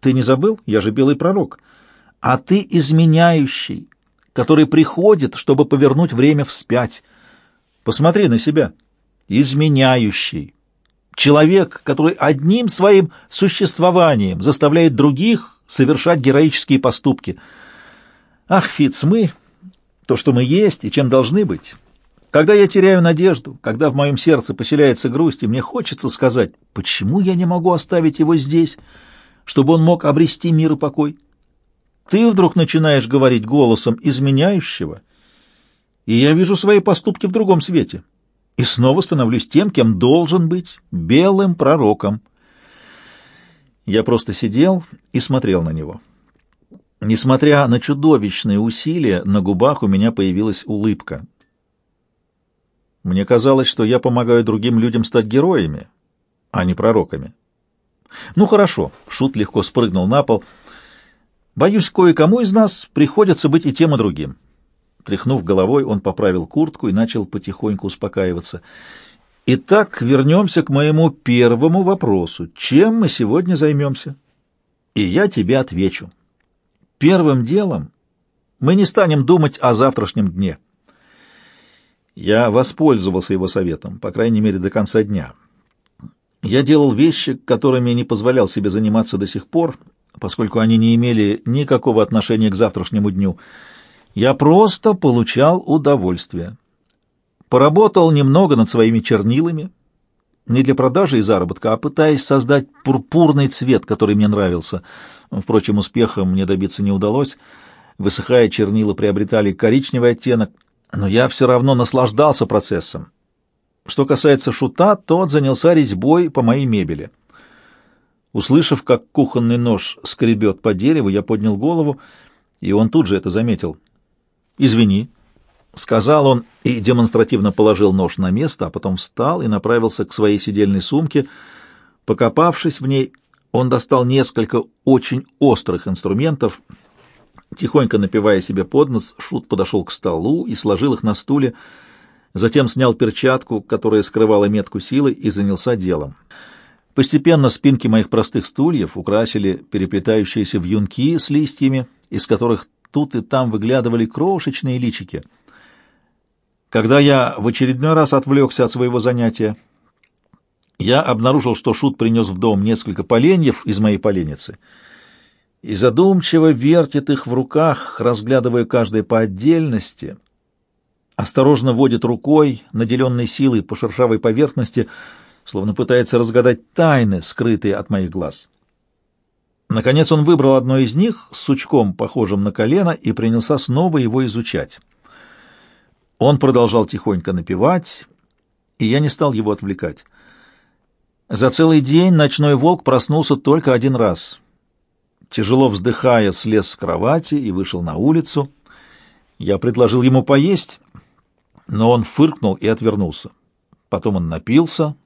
Ты не забыл? Я же белый пророк. А ты изменяющий, который приходит, чтобы повернуть время вспять. Посмотри на себя. Изменяющий. Человек, который одним своим существованием заставляет других совершать героические поступки. Ах, Фиц, мы, то, что мы есть и чем должны быть. Когда я теряю надежду, когда в моем сердце поселяется грусть, и мне хочется сказать, почему я не могу оставить его здесь, чтобы он мог обрести мир и покой? Ты вдруг начинаешь говорить голосом изменяющего, и я вижу свои поступки в другом свете, и снова становлюсь тем, кем должен быть, белым пророком. Я просто сидел и смотрел на него. Несмотря на чудовищные усилия, на губах у меня появилась улыбка. Мне казалось, что я помогаю другим людям стать героями, а не пророками. Ну хорошо, Шут легко спрыгнул на пол. Боюсь, кое-кому из нас приходится быть и тем, и другим. Тряхнув головой, он поправил куртку и начал потихоньку успокаиваться. Итак, вернемся к моему первому вопросу. Чем мы сегодня займемся? И я тебе отвечу. Первым делом мы не станем думать о завтрашнем дне. Я воспользовался его советом, по крайней мере, до конца дня. Я делал вещи, которыми не позволял себе заниматься до сих пор, поскольку они не имели никакого отношения к завтрашнему дню. Я просто получал удовольствие. Поработал немного над своими чернилами, не для продажи и заработка, а пытаясь создать пурпурный цвет, который мне нравился. Впрочем, успеха мне добиться не удалось. Высыхая, чернила приобретали коричневый оттенок, но я все равно наслаждался процессом. Что касается шута, тот занялся резьбой по моей мебели. Услышав, как кухонный нож скребет по дереву, я поднял голову, и он тут же это заметил. «Извини», — сказал он и демонстративно положил нож на место, а потом встал и направился к своей сидельной сумке. Покопавшись в ней, он достал несколько очень острых инструментов. Тихонько напивая себе под нос, Шут подошел к столу и сложил их на стуле, затем снял перчатку, которая скрывала метку силы, и занялся делом. Постепенно спинки моих простых стульев украсили переплетающиеся вьюнки с листьями, из которых тут и там выглядывали крошечные личики — когда я в очередной раз отвлекся от своего занятия, я обнаружил, что Шут принес в дом несколько поленьев из моей поленницы и задумчиво вертит их в руках, разглядывая каждое по отдельности, осторожно водит рукой, наделенной силой по шершавой поверхности, словно пытается разгадать тайны, скрытые от моих глаз. Наконец он выбрал одно из них с сучком, похожим на колено, и принялся снова его изучать. Он продолжал тихонько напевать, и я не стал его отвлекать. За целый день ночной волк проснулся только один раз. Тяжело вздыхая, слез с кровати и вышел на улицу. Я предложил ему поесть, но он фыркнул и отвернулся. Потом он напился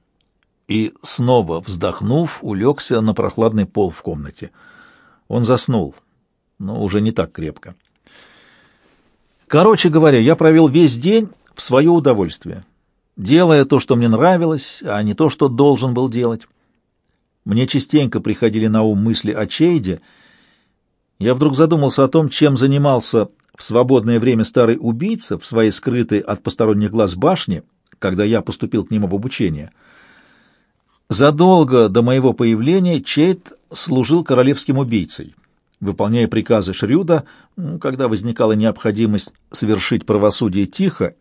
и, снова вздохнув, улегся на прохладный пол в комнате. Он заснул, но уже не так крепко. Короче говоря, я провел весь день в свое удовольствие, делая то, что мне нравилось, а не то, что должен был делать. Мне частенько приходили на ум мысли о Чейде. Я вдруг задумался о том, чем занимался в свободное время старый убийца в своей скрытой от посторонних глаз башне, когда я поступил к нему в обучение. Задолго до моего появления Чейд служил королевским убийцей выполняя приказы Шрюда, когда возникала необходимость совершить правосудие тихо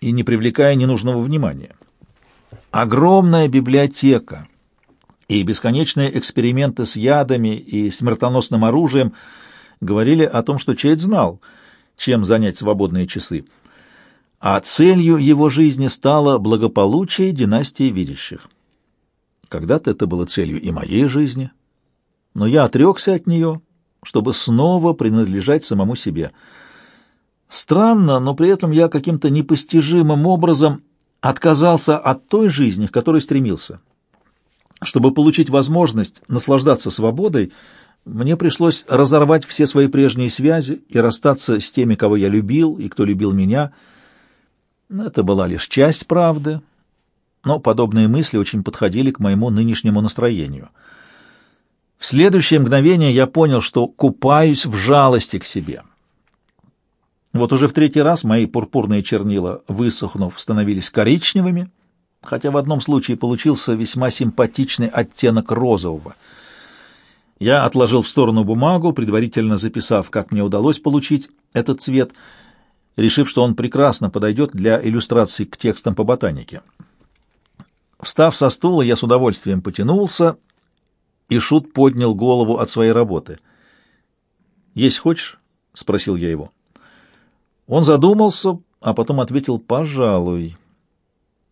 и не привлекая ненужного внимания. Огромная библиотека и бесконечные эксперименты с ядами и смертоносным оружием говорили о том, что Чейд знал, чем занять свободные часы, а целью его жизни стало благополучие династии видящих. Когда-то это было целью и моей жизни, но я отрекся от нее чтобы снова принадлежать самому себе. Странно, но при этом я каким-то непостижимым образом отказался от той жизни, к которой стремился. Чтобы получить возможность наслаждаться свободой, мне пришлось разорвать все свои прежние связи и расстаться с теми, кого я любил и кто любил меня. Это была лишь часть правды, но подобные мысли очень подходили к моему нынешнему настроению — В следующее мгновение я понял, что купаюсь в жалости к себе. Вот уже в третий раз мои пурпурные чернила, высохнув, становились коричневыми, хотя в одном случае получился весьма симпатичный оттенок розового. Я отложил в сторону бумагу, предварительно записав, как мне удалось получить этот цвет, решив, что он прекрасно подойдет для иллюстраций к текстам по ботанике. Встав со стула, я с удовольствием потянулся, и Шут поднял голову от своей работы. «Есть хочешь?» — спросил я его. Он задумался, а потом ответил «пожалуй».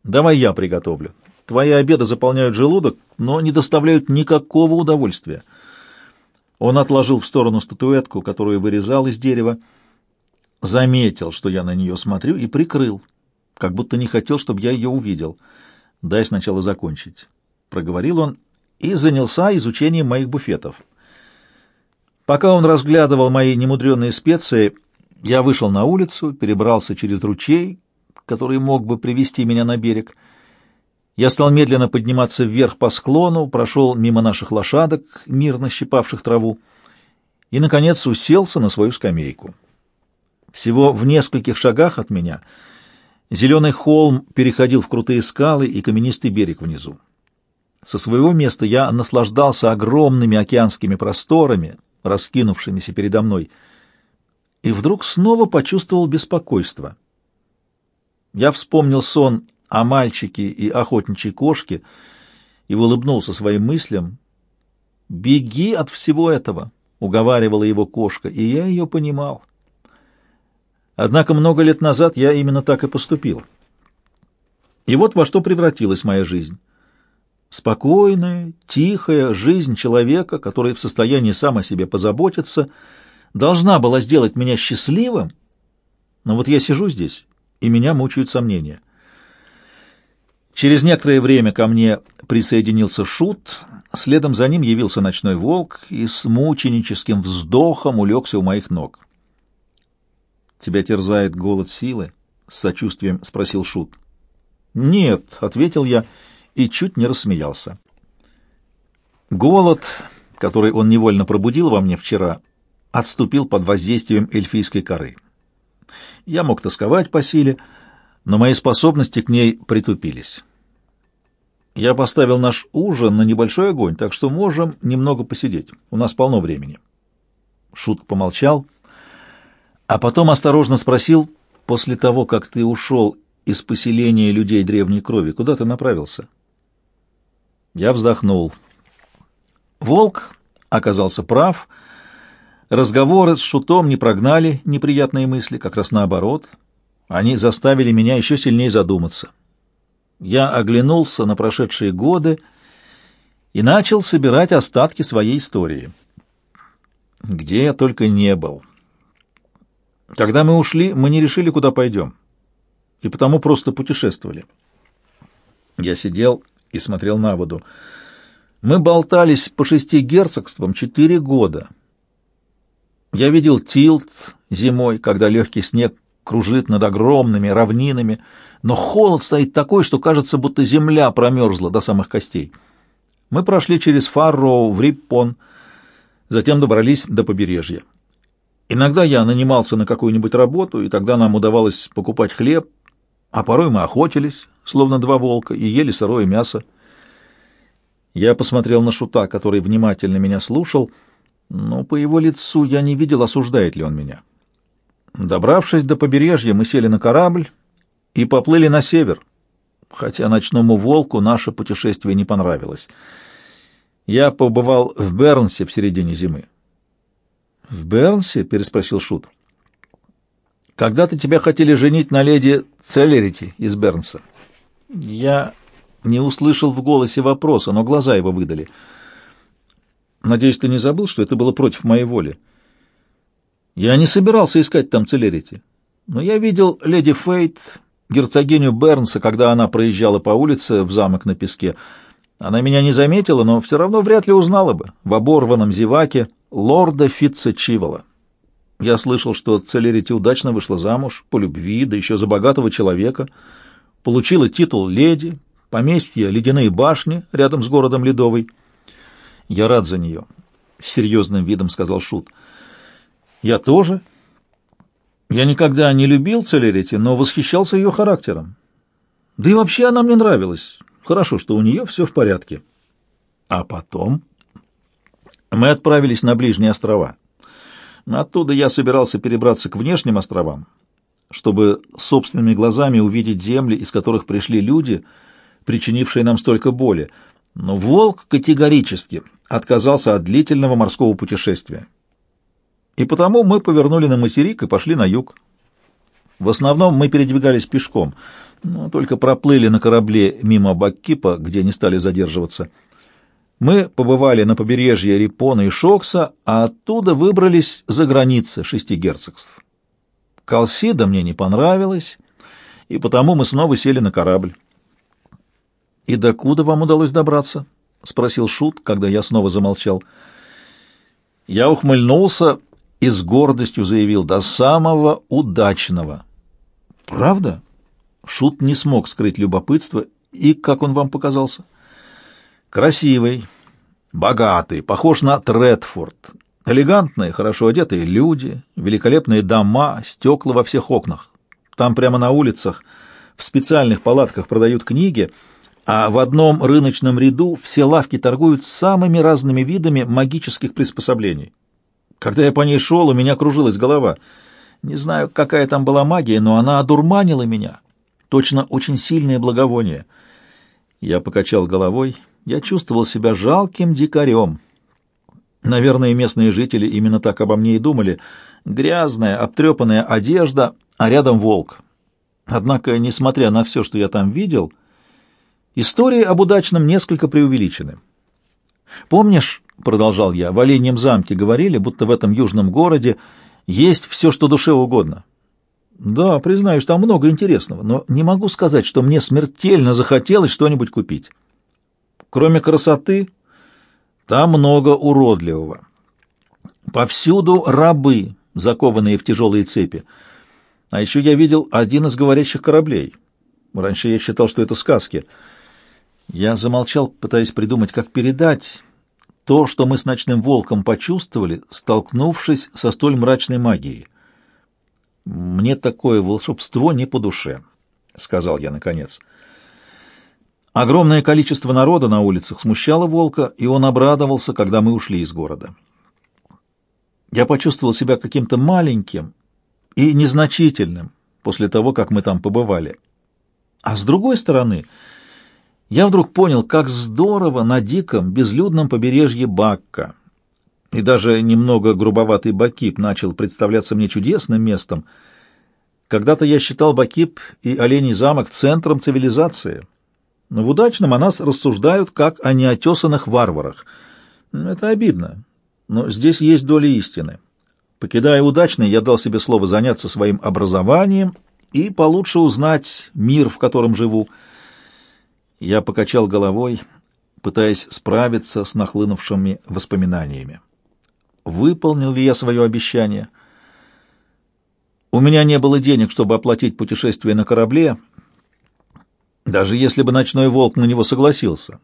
«Давай я приготовлю. Твои обеды заполняют желудок, но не доставляют никакого удовольствия». Он отложил в сторону статуэтку, которую вырезал из дерева, заметил, что я на нее смотрю, и прикрыл, как будто не хотел, чтобы я ее увидел. «Дай сначала закончить», — проговорил он и занялся изучением моих буфетов. Пока он разглядывал мои немудренные специи, я вышел на улицу, перебрался через ручей, который мог бы привести меня на берег. Я стал медленно подниматься вверх по склону, прошел мимо наших лошадок, мирно щипавших траву, и, наконец, уселся на свою скамейку. Всего в нескольких шагах от меня зеленый холм переходил в крутые скалы и каменистый берег внизу. Со своего места я наслаждался огромными океанскими просторами, раскинувшимися передо мной — и вдруг снова почувствовал беспокойство. Я вспомнил сон о мальчике и охотничьей кошке и улыбнулся своим мыслям. «Беги от всего этого!» — уговаривала его кошка, и я ее понимал. Однако много лет назад я именно так и поступил. И вот во что превратилась моя жизнь. Спокойная, тихая жизнь человека, который в состоянии сам о себе позаботиться — должна была сделать меня счастливым, но вот я сижу здесь, и меня мучают сомнения. Через некоторое время ко мне присоединился Шут, следом за ним явился ночной волк и с мученическим вздохом улегся у моих ног. «Тебя терзает голод силы?» — с сочувствием спросил Шут. «Нет», — ответил я и чуть не рассмеялся. Голод, который он невольно пробудил во мне вчера, — отступил под воздействием эльфийской коры. Я мог тосковать по силе, но мои способности к ней притупились. Я поставил наш ужин на небольшой огонь, так что можем немного посидеть. У нас полно времени. Шут помолчал, а потом осторожно спросил, после того, как ты ушел из поселения людей древней крови, куда ты направился? Я вздохнул. Волк оказался прав — Разговоры с Шутом не прогнали неприятные мысли, как раз наоборот. Они заставили меня еще сильнее задуматься. Я оглянулся на прошедшие годы и начал собирать остатки своей истории. Где я только не был. Когда мы ушли, мы не решили, куда пойдем, и потому просто путешествовали. Я сидел и смотрел на воду. Мы болтались по шести герцогствам четыре года — я видел Тилт зимой, когда легкий снег кружит над огромными равнинами, но холод стоит такой, что кажется, будто земля промерзла до самых костей. Мы прошли через Фарроу в Риппон, затем добрались до побережья. Иногда я нанимался на какую-нибудь работу, и тогда нам удавалось покупать хлеб, а порой мы охотились, словно два волка, и ели сырое мясо. Я посмотрел на Шута, который внимательно меня слушал — но по его лицу я не видел, осуждает ли он меня. Добравшись до побережья, мы сели на корабль и поплыли на север, хотя ночному волку наше путешествие не понравилось. Я побывал в Бернсе в середине зимы. — В Бернсе? — переспросил Шут. — Когда-то тебя хотели женить на леди Целлерити из Бернса. Я не услышал в голосе вопроса, но глаза его выдали — Надеюсь, ты не забыл, что это было против моей воли. Я не собирался искать там Целерити. Но я видел леди Фейт, герцогиню Бернса, когда она проезжала по улице в замок на песке. Она меня не заметила, но все равно вряд ли узнала бы в оборванном зеваке лорда Фитца Чивола. Я слышал, что Целерити удачно вышла замуж по любви, да еще за богатого человека, получила титул леди, поместье «Ледяные башни» рядом с городом Ледовой. Я рад за нее. — серьезным видом сказал Шут. «Я тоже. Я никогда не любил Целерити, но восхищался ее характером. Да и вообще она мне нравилась. Хорошо, что у нее все в порядке. А потом мы отправились на ближние острова. Оттуда я собирался перебраться к внешним островам, чтобы собственными глазами увидеть земли, из которых пришли люди, причинившие нам столько боли. Но волк категорически отказался от длительного морского путешествия. И потому мы повернули на материк и пошли на юг. В основном мы передвигались пешком, но только проплыли на корабле мимо Баккипа, где не стали задерживаться. Мы побывали на побережье Рипона и Шокса, а оттуда выбрались за границы шести герцогств. Калсида мне не понравилась, и потому мы снова сели на корабль. — И докуда вам удалось добраться? — спросил Шут, когда я снова замолчал. Я ухмыльнулся и с гордостью заявил «до самого удачного». «Правда?» Шут не смог скрыть любопытство. «И как он вам показался?» «Красивый, богатый, похож на Тредфорд. Элегантные, хорошо одетые люди, великолепные дома, стекла во всех окнах. Там прямо на улицах в специальных палатках продают книги, а в одном рыночном ряду все лавки торгуют самыми разными видами магических приспособлений. Когда я по ней шел, у меня кружилась голова. Не знаю, какая там была магия, но она одурманила меня. Точно очень сильное благовоние. Я покачал головой. Я чувствовал себя жалким дикарем. Наверное, местные жители именно так обо мне и думали. Грязная, обтрепанная одежда, а рядом волк. Однако, несмотря на все, что я там видел, истории об удачном несколько преувеличены. Помнишь, — продолжал я, — в Оленьем замке говорили, будто в этом южном городе есть все, что душе угодно. Да, признаюсь, там много интересного, но не могу сказать, что мне смертельно захотелось что-нибудь купить. Кроме красоты, там много уродливого. Повсюду рабы, закованные в тяжелые цепи. А еще я видел один из говорящих кораблей. Раньше я считал, что это сказки. Я замолчал, пытаясь придумать, как передать то, что мы с ночным волком почувствовали, столкнувшись со столь мрачной магией. «Мне такое волшебство не по душе», — сказал я наконец. Огромное количество народа на улицах смущало волка, и он обрадовался, когда мы ушли из города. Я почувствовал себя каким-то маленьким и незначительным после того, как мы там побывали. А с другой стороны я вдруг понял, как здорово на диком, безлюдном побережье Бакка. И даже немного грубоватый Бакип начал представляться мне чудесным местом. Когда-то я считал Бакип и Оленей замок центром цивилизации. Но в удачном о нас рассуждают, как о неотесанных варварах. Это обидно, но здесь есть доля истины. Покидая удачный, я дал себе слово заняться своим образованием и получше узнать мир, в котором живу. Я покачал головой, пытаясь справиться с нахлынувшими воспоминаниями. Выполнил ли я свое обещание? У меня не было денег, чтобы оплатить путешествие на корабле, даже если бы ночной волк на него согласился.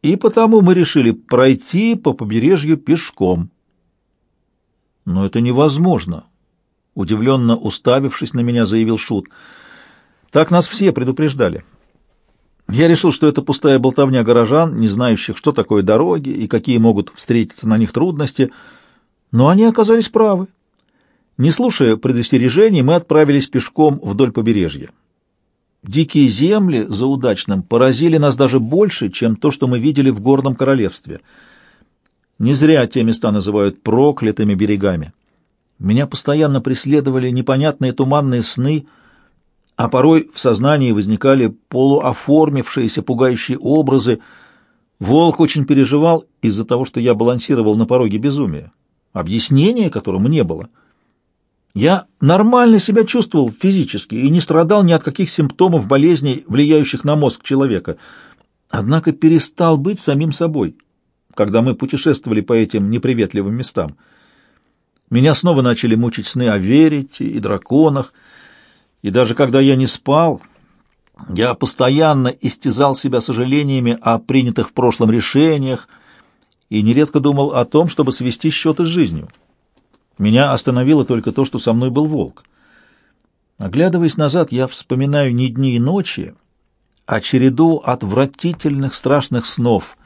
И потому мы решили пройти по побережью пешком. Но это невозможно, удивленно уставившись на меня, заявил Шут. Так нас все предупреждали. Я решил, что это пустая болтовня горожан, не знающих, что такое дороги и какие могут встретиться на них трудности, но они оказались правы. Не слушая предостережений, мы отправились пешком вдоль побережья. Дикие земли за удачным поразили нас даже больше, чем то, что мы видели в горном королевстве. Не зря те места называют проклятыми берегами. Меня постоянно преследовали непонятные туманные сны — а порой в сознании возникали полуоформившиеся пугающие образы. Волк очень переживал из-за того, что я балансировал на пороге безумия, объяснения которому не было. Я нормально себя чувствовал физически и не страдал ни от каких симптомов болезней, влияющих на мозг человека, однако перестал быть самим собой, когда мы путешествовали по этим неприветливым местам. Меня снова начали мучить сны о верите и драконах, и даже когда я не спал, я постоянно истязал себя сожалениями о принятых в прошлом решениях и нередко думал о том, чтобы свести счеты с жизнью. Меня остановило только то, что со мной был волк. Оглядываясь назад, я вспоминаю не дни и ночи, а череду отвратительных страшных снов.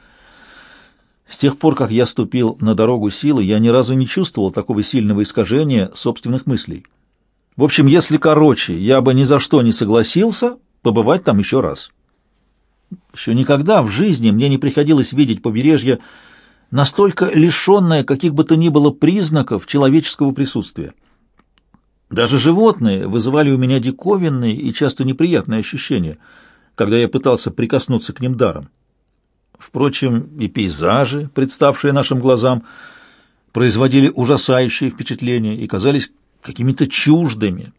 С тех пор, как я ступил на дорогу силы, я ни разу не чувствовал такого сильного искажения собственных мыслей. В общем, если короче, я бы ни за что не согласился побывать там еще раз. Еще никогда в жизни мне не приходилось видеть побережье, настолько лишенное каких бы то ни было признаков человеческого присутствия. Даже животные вызывали у меня диковинные и часто неприятные ощущения, когда я пытался прикоснуться к ним даром. Впрочем, и пейзажи, представшие нашим глазам, производили ужасающее впечатление и казались какими-то чуждыми.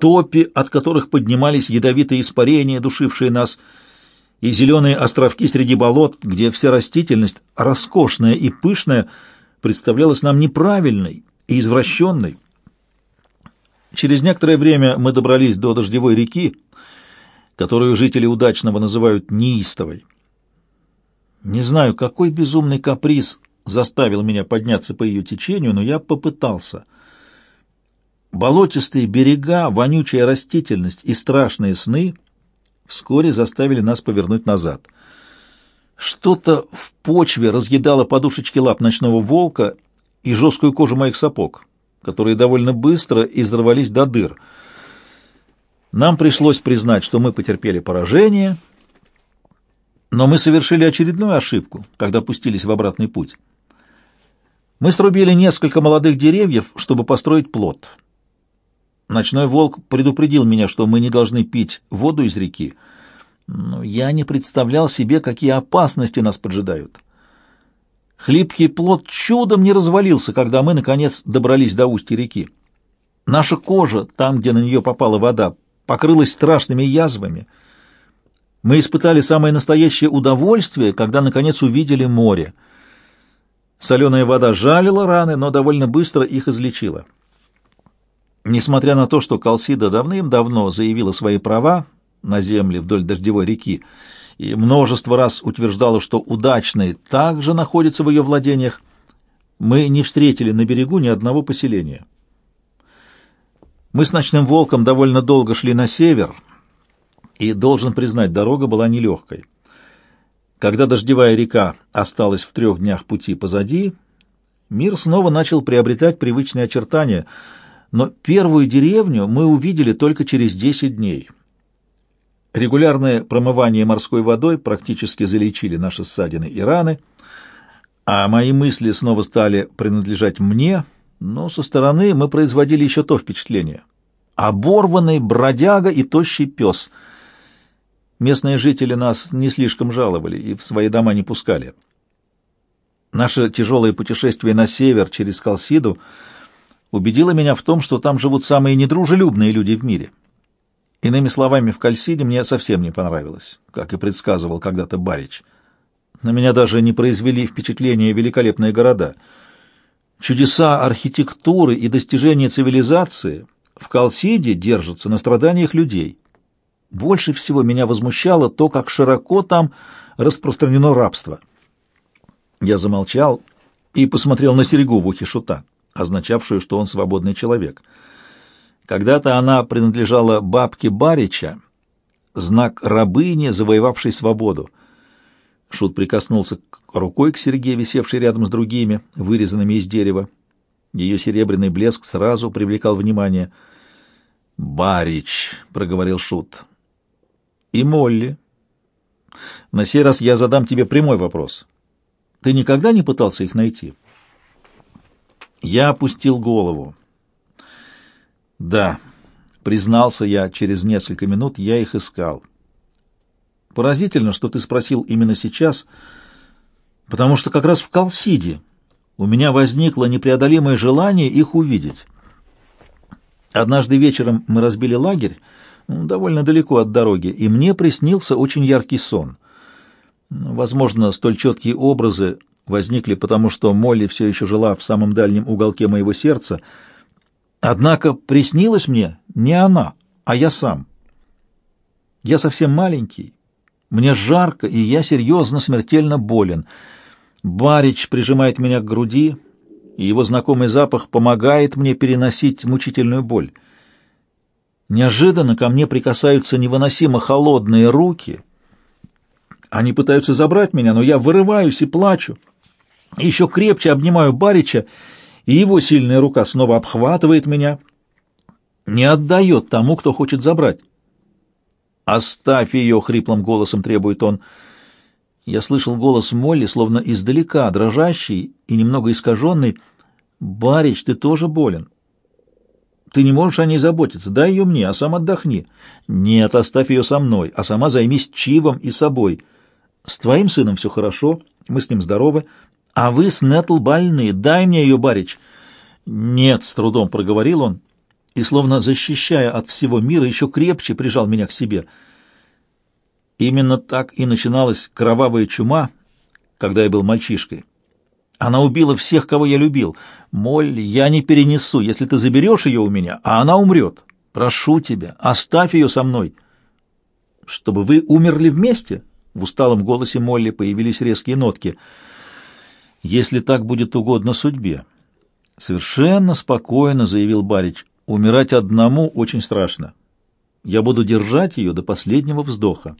Топи, от которых поднимались ядовитые испарения, душившие нас, и зеленые островки среди болот, где вся растительность, роскошная и пышная, представлялась нам неправильной и извращенной. Через некоторое время мы добрались до дождевой реки, которую жители Удачного называют неистовой. Не знаю, какой безумный каприз заставил меня подняться по ее течению, но я попытался. Болотистые берега, вонючая растительность и страшные сны вскоре заставили нас повернуть назад. Что-то в почве разъедало подушечки лап ночного волка и жесткую кожу моих сапог, которые довольно быстро изорвались до дыр. Нам пришлось признать, что мы потерпели поражение — но мы совершили очередную ошибку, когда пустились в обратный путь. Мы срубили несколько молодых деревьев, чтобы построить плот. Ночной волк предупредил меня, что мы не должны пить воду из реки, но я не представлял себе, какие опасности нас поджидают. Хлипкий плот чудом не развалился, когда мы, наконец, добрались до устья реки. Наша кожа, там, где на нее попала вода, покрылась страшными язвами — мы испытали самое настоящее удовольствие, когда, наконец, увидели море. Соленая вода жалила раны, но довольно быстро их излечила. Несмотря на то, что Калсида давным-давно заявила свои права на земле вдоль дождевой реки и множество раз утверждала, что удачный также находится в ее владениях, мы не встретили на берегу ни одного поселения. Мы с ночным волком довольно долго шли на север — и, должен признать, дорога была нелегкой. Когда дождевая река осталась в трех днях пути позади, мир снова начал приобретать привычные очертания, но первую деревню мы увидели только через десять дней. Регулярное промывание морской водой практически залечили наши ссадины и раны, а мои мысли снова стали принадлежать мне, но со стороны мы производили еще то впечатление. Оборванный бродяга и тощий пес — Местные жители нас не слишком жаловали и в свои дома не пускали. Наше тяжелое путешествие на север через Калсиду убедило меня в том, что там живут самые недружелюбные люди в мире. Иными словами, в Кальсиде мне совсем не понравилось, как и предсказывал когда-то Барич. На меня даже не произвели впечатления великолепные города. Чудеса архитектуры и достижения цивилизации в Калсиде держатся на страданиях людей. Больше всего меня возмущало то, как широко там распространено рабство. Я замолчал и посмотрел на серегу в ухе шута, означавшую, что он свободный человек. Когда-то она принадлежала бабке Барича, знак рабыни, завоевавшей свободу. Шут прикоснулся рукой к серьге, висевшей рядом с другими, вырезанными из дерева. Ее серебряный блеск сразу привлекал внимание. «Барич», — проговорил Шут, и Молли. На сей раз я задам тебе прямой вопрос. Ты никогда не пытался их найти? Я опустил голову. Да, признался я через несколько минут, я их искал. Поразительно, что ты спросил именно сейчас, потому что как раз в Калсиде у меня возникло непреодолимое желание их увидеть. Однажды вечером мы разбили лагерь, довольно далеко от дороги, и мне приснился очень яркий сон. Возможно, столь четкие образы возникли потому, что Молли все еще жила в самом дальнем уголке моего сердца. Однако приснилась мне не она, а я сам. Я совсем маленький, мне жарко, и я серьезно, смертельно болен. Барич прижимает меня к груди, и его знакомый запах помогает мне переносить мучительную боль. Неожиданно ко мне прикасаются невыносимо холодные руки. Они пытаются забрать меня, но я вырываюсь и плачу. Еще крепче обнимаю Барича, и его сильная рука снова обхватывает меня, не отдает тому, кто хочет забрать. «Оставь ее!» — хриплым голосом требует он. Я слышал голос Молли, словно издалека, дрожащий и немного искаженный. «Барич, ты тоже болен. Ты не можешь о ней заботиться. Дай ее мне, а сам отдохни. Нет, оставь ее со мной, а сама займись Чивом и собой. С твоим сыном все хорошо, мы с ним здоровы, а вы с Нетл больны. Дай мне ее, Барич». «Нет», — с трудом проговорил он, и, словно защищая от всего мира, еще крепче прижал меня к себе. Именно так и начиналась кровавая чума, когда я был мальчишкой. Она убила всех, кого я любил. Молли, я не перенесу, если ты заберешь ее у меня, а она умрет. Прошу тебя, оставь ее со мной. Чтобы вы умерли вместе? В усталом голосе Молли появились резкие нотки. Если так будет угодно судьбе. Совершенно спокойно заявил Барич. Умирать одному очень страшно. Я буду держать ее до последнего вздоха.